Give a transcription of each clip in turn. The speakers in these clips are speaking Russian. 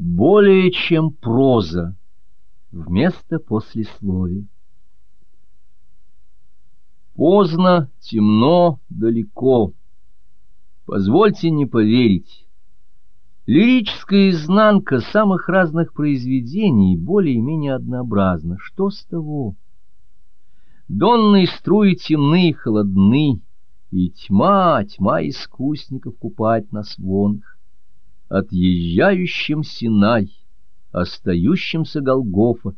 более чем проза вместо послесловия. Поздно, темно, далеко. Позвольте не поверить. Лирическая изнанка самых разных произведений более-менее однообразна. Что с того? Донные струи темны и холодны, и тьма, тьма искусников купать нас вонах отъезжающим Синай, остающимся Голгофа,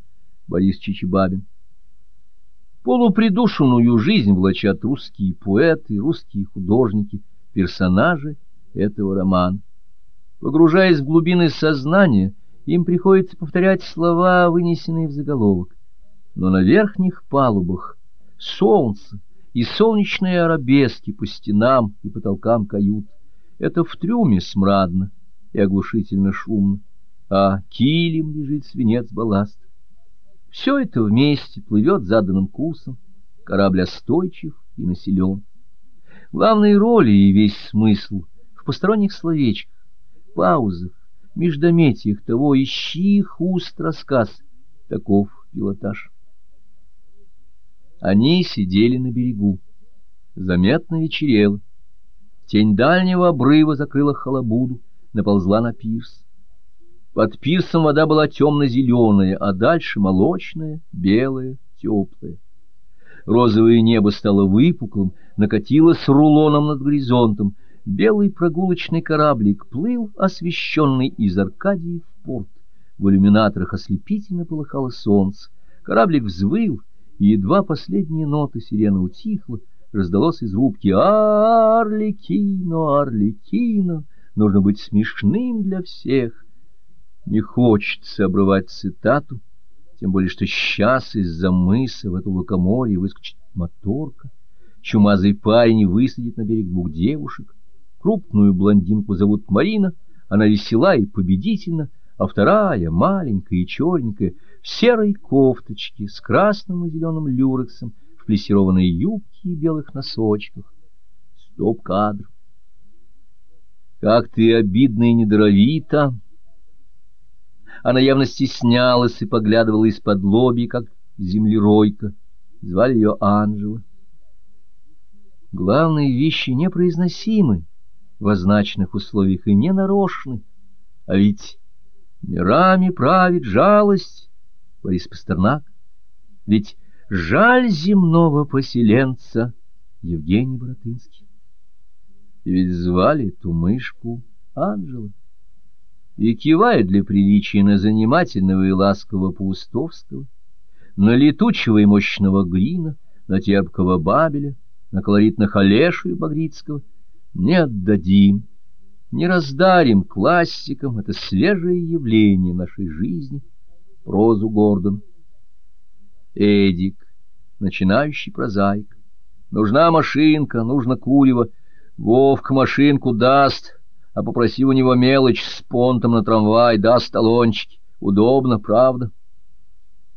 Борис Чичибабин. Полупридушенную жизнь влачат русские поэты, русские художники, персонажи этого романа. Погружаясь в глубины сознания, им приходится повторять слова, вынесенные в заголовок. Но на верхних палубах солнце и солнечные арабески по стенам и потолкам кают. Это в трюме смрадно, и оглушительно шумно, а килем лежит свинец балласт. Все это вместе плывет заданным курсом, корабль остойчив и населен. Главные роли и весь смысл в посторонних словечках, паузах, междометиях того, ищи их уст рассказ. Таков пилотаж. Они сидели на берегу. Заметно вечерело. Тень дальнего обрыва закрыла халабуду наползла на пирс. Под пирсом вода была темно-зеленая, а дальше молочная, белая, теплая. Розовое небо стало выпуклым, накатилось рулоном над горизонтом. Белый прогулочный кораблик плыл, освещенный из Аркадии в порт. В иллюминаторах ослепительно полыхало солнце. Кораблик взвыл, и едва последние ноты сирены утихла, раздалось из рубки «Арликино, Арликино!» Нужно быть смешным для всех. Не хочется обрывать цитату, тем более что сейчас из-за мыса в эту лукоморье выскочит моторка. Чумазый парень высадит на берег двух девушек. Крупную блондинку зовут Марина, она весела и победительна, а вторая, маленькая и черненькая, в серой кофточке с красным и зеленым люрексом, в плессированной юбке и белых носочках. Стоп-кадр. Как ты обидна и недоровита! Она явно стеснялась и поглядывала из-под лоби, как землеройка. Звали ее Анжела. Главные вещи непроизносимы в означенных условиях и ненарочны. А ведь мирами правит жалость, Борис Пастернак. Ведь жаль земного поселенца Евгений Боротынский. И ведь звали ту мышку Анжела. И кивает для приличия на занимательного и ласкового Паустовского, на летучего и мощного Грина, на терпкого Бабеля, на колоритных Олешу и Багрицкого. Не отдадим, не раздарим классикам это свежее явление нашей жизни, прозу Гордона. Эдик, начинающий прозаик. Нужна машинка, нужно курево — Вовк машинку даст, а попроси у него мелочь с понтом на трамвай, даст талончики. Удобно, правда?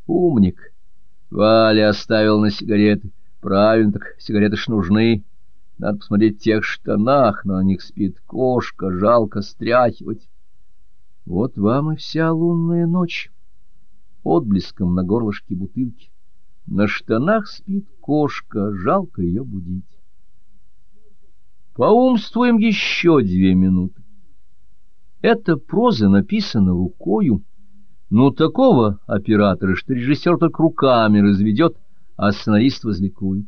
Умник. Валя оставил на сигареты. Правильно, так сигареты ж нужны. Надо посмотреть в тех штанах, на них спит кошка, жалко стряхивать. Вот вам и вся лунная ночь. Отблеском на горлышке бутылки. На штанах спит кошка, жалко ее будить. Поумствуем еще две минуты. Эта проза написана рукою, но такого оператора, что режиссер только руками разведет, а сценарист возликует.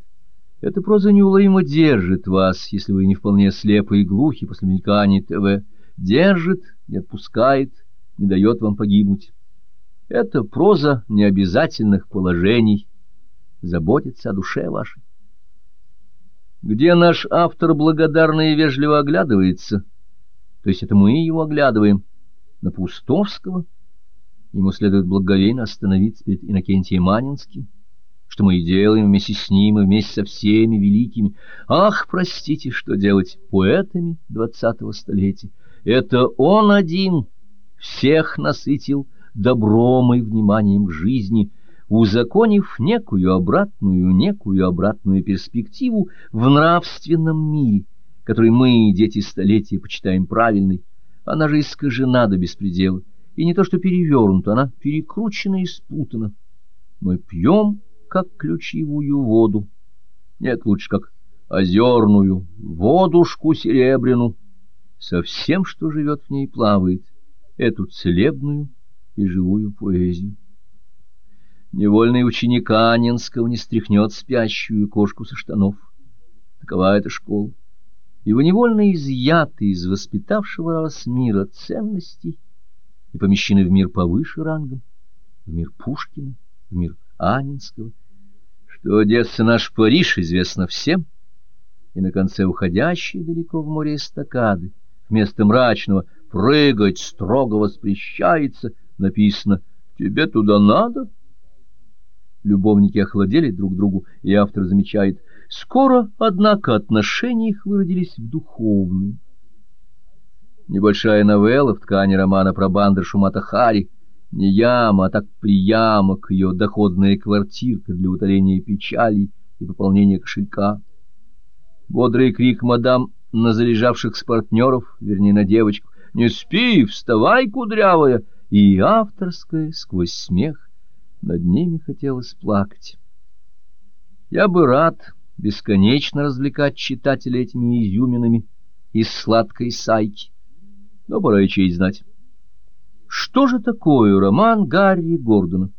Эта проза неуловимо держит вас, если вы не вполне слепы и глухи после мелькания ТВ. Держит, не отпускает, не дает вам погибнуть. Это проза необязательных положений, заботится о душе вашей где наш автор благодарно и вежливо оглядывается, то есть это мы его оглядываем, на Пустовского, ему следует благовейно остановиться перед Иннокентием Манинским, что мы и делаем вместе с ним и вместе со всеми великими, ах, простите, что делать, поэтами двадцатого столетия. Это он один всех насытил добром и вниманием к жизни, узаконив некую обратную, некую обратную перспективу в нравственном мире, который мы, дети столетия, почитаем правильной, она же искажена до беспредела, и не то что перевернута, она перекручена и спутана. Мы пьем, как ключевую воду, нет, лучше как озерную, водушку серебряну, со всем, что живет в ней, плавает, эту целебную и живую поэзию. Невольный ученик Анинского не стряхнет спящую кошку со штанов. Такова эта школа. Его невольно изъяты из воспитавшего вас мира ценностей и помещены в мир повыше рангом, в мир Пушкина, в мир Анинского, что Одесса наш Париж известно всем, и на конце уходящей далеко в море эстакады вместо мрачного «прыгать строго воспрещается» написано «тебе туда надо». Любовники охладели друг другу, и автор замечает «скоро, однако, отношения их выродились в духовные». Небольшая новелла в ткани романа про бандершу Матахари не яма, а так приямок, ее доходная квартирка для утоления печали и пополнения кошелька. Бодрый крик мадам на залежавших с партнеров, вернее, на девочку, «Не спи, вставай, кудрявая!» и авторская сквозь смех над ними хотелось плакать. Я бы рад бесконечно развлекать читателя этими изюминами из сладкой сайки, но пора и честь знать. Что же такое роман Гарри Гордона?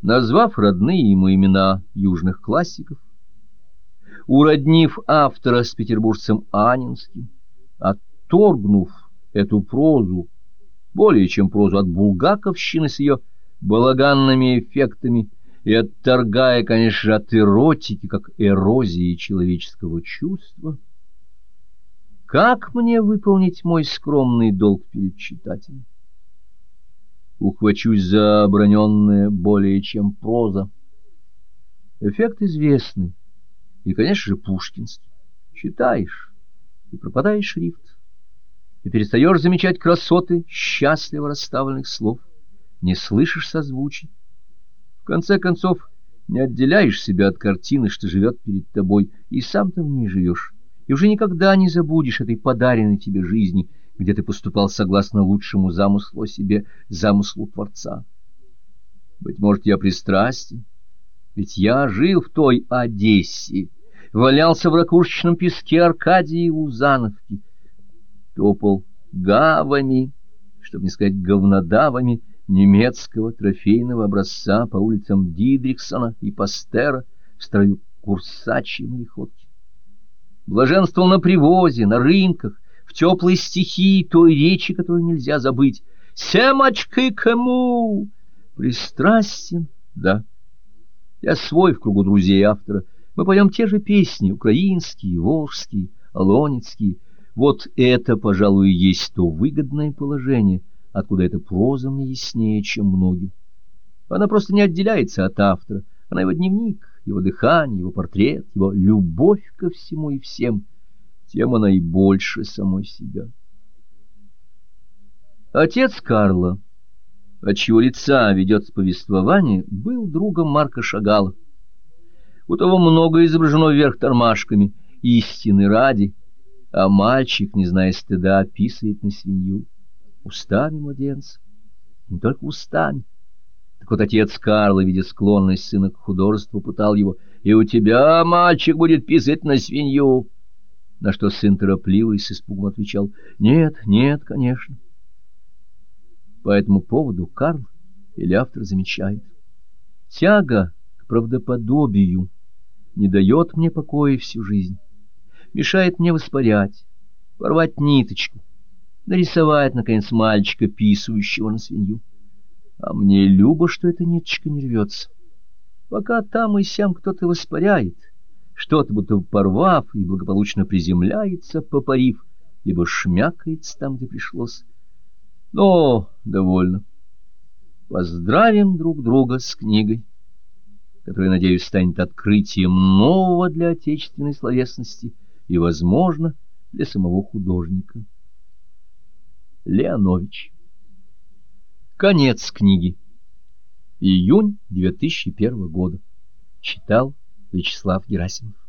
Назвав родные ему имена южных классиков, уроднив автора с петербуржцем Анинским, отторгнув эту прозу, более чем прозу от булгаковщины с ее балаганными эффектами и отторгая, конечно, от эротики, как эрозии человеческого чувства, как мне выполнить мой скромный долг перед читателем? ухвачусь за оброненное более чем проза. Эффект известный и, конечно же, пушкинский. Читаешь и пропадаешь шрифт, и перестаешь замечать красоты счастливо расставленных слов, не слышишь созвучий. В конце концов, не отделяешь себя от картины, что живет перед тобой, и сам там не живешь, и уже никогда не забудешь этой подаренной тебе жизни — где ты поступал согласно лучшему замыслу о себе, замыслу Творца. Быть может, я пристрастен, ведь я жил в той Одессе, валялся в ракушечном песке Аркадии и Лузановки, топал гавами, чтобы не сказать говнодавами, немецкого трофейного образца по улицам Дидриксона и Пастера в строю курсачьей мореходки. Блаженствовал на привозе, на рынках, в теплой стихии той речи, которую нельзя забыть. «Семочкой кому?» «Пристрастен?» «Да». Я свой в кругу друзей автора. Мы поем те же песни, украинские, волжские, алонецкие. Вот это, пожалуй, есть то выгодное положение, откуда эта проза мне яснее, чем многим. Она просто не отделяется от автора. Она его дневник, его дыхание, его портрет, его любовь ко всему и всем — тем она и больше самой себя. Отец Карла, от чьего лица ведется повествование, был другом Марка Шагала. У того много изображено вверх тормашками, истины ради, а мальчик, не зная стыда, описывает на свинью. Устами младенца, не только устами. Так вот отец Карла, видя склонность сына к художеству, пытал его, «И у тебя, мальчик, будет писать на свинью» на что сын торопливо и с испугом отвечал. «Нет, нет, конечно». По этому поводу Карл или автор замечает. «Тяга к правдоподобию не дает мне покоя всю жизнь, мешает мне воспарять, порвать ниточку, нарисовать, наконец, мальчика, писающего на свинью. А мне любо, что эта ниточка не рвется. Пока там и сям кто-то воспаряет» что-то будто порвав и благополучно приземляется, попарив, либо шмякается там, где пришлось. Но довольно. Поздравим друг друга с книгой, которая, надеюсь, станет открытием нового для отечественной словесности и, возможно, для самого художника. Леонович. Конец книги. Июнь 2001 года. Читал Вячеслав Герасимов.